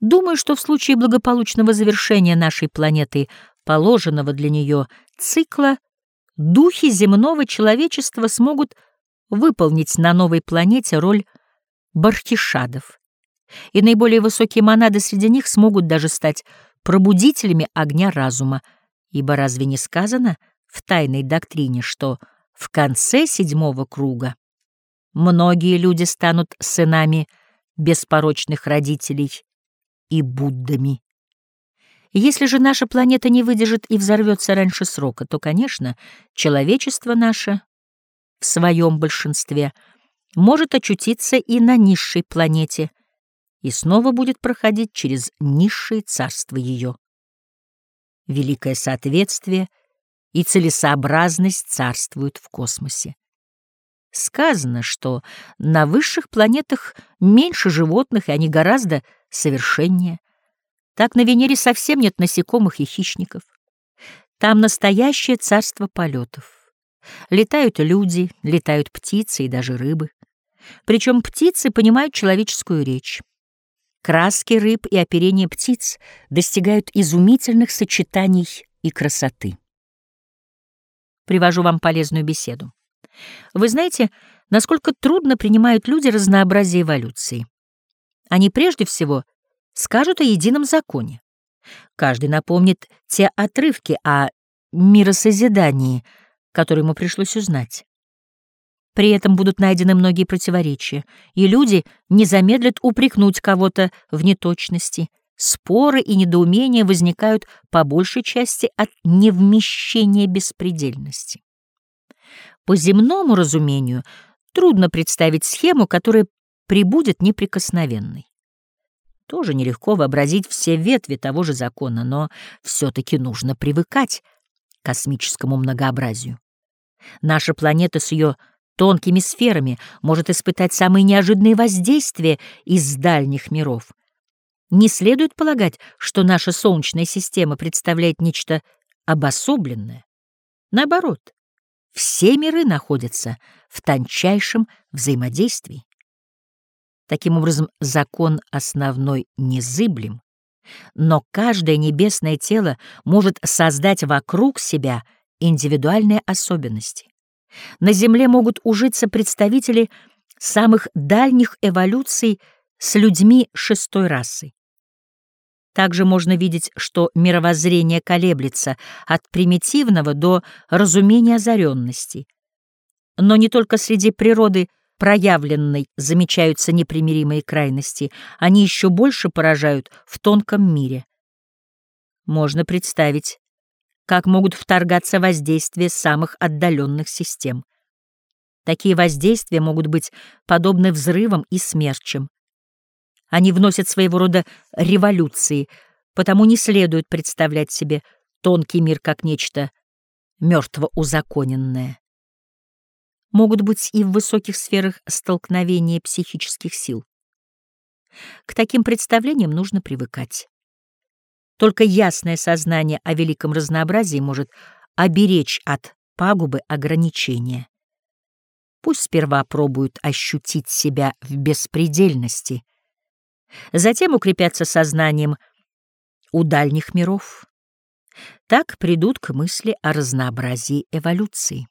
Думаю, что в случае благополучного завершения нашей планеты, положенного для нее цикла, духи земного человечества смогут выполнить на новой планете роль бархишадов, и наиболее высокие монады среди них смогут даже стать пробудителями огня разума, ибо разве не сказано в тайной доктрине, что в конце седьмого круга многие люди станут сынами беспорочных родителей и Буддами. Если же наша планета не выдержит и взорвется раньше срока, то, конечно, человечество наше в своем большинстве может очутиться и на низшей планете и снова будет проходить через низшие царства ее. Великое соответствие и целесообразность царствуют в космосе. Сказано, что на высших планетах меньше животных, и они гораздо совершеннее. Так на Венере совсем нет насекомых и хищников. Там настоящее царство полетов. Летают люди, летают птицы и даже рыбы. Причем птицы понимают человеческую речь. Краски рыб и оперение птиц достигают изумительных сочетаний и красоты. Привожу вам полезную беседу. Вы знаете, насколько трудно принимают люди разнообразие эволюции. Они прежде всего скажут о едином законе. Каждый напомнит те отрывки о миросозидании, которые ему пришлось узнать. При этом будут найдены многие противоречия, и люди не замедлят упрекнуть кого-то в неточности. Споры и недоумения возникают по большей части от невмещения беспредельности. По земному разумению трудно представить схему, которая прибудет неприкосновенной. Тоже нелегко вообразить все ветви того же закона, но все-таки нужно привыкать к космическому многообразию. Наша планета с ее тонкими сферами может испытать самые неожиданные воздействия из дальних миров. Не следует полагать, что наша Солнечная система представляет нечто обособленное. Наоборот, все миры находятся в тончайшем взаимодействии. Таким образом, закон основной незыблем, но каждое небесное тело может создать вокруг себя индивидуальные особенности. На Земле могут ужиться представители самых дальних эволюций с людьми шестой расы. Также можно видеть, что мировоззрение колеблется от примитивного до разумения озаренности. Но не только среди природы проявленной замечаются непримиримые крайности, они еще больше поражают в тонком мире. Можно представить, как могут вторгаться воздействия самых отдаленных систем. Такие воздействия могут быть подобны взрывам и смерчам. Они вносят своего рода революции, потому не следует представлять себе тонкий мир как нечто мертво узаконенное. Могут быть и в высоких сферах столкновения психических сил. К таким представлениям нужно привыкать. Только ясное сознание о великом разнообразии может оберечь от пагубы ограничения. Пусть сперва пробуют ощутить себя в беспредельности — затем укрепятся сознанием у дальних миров. Так придут к мысли о разнообразии эволюции.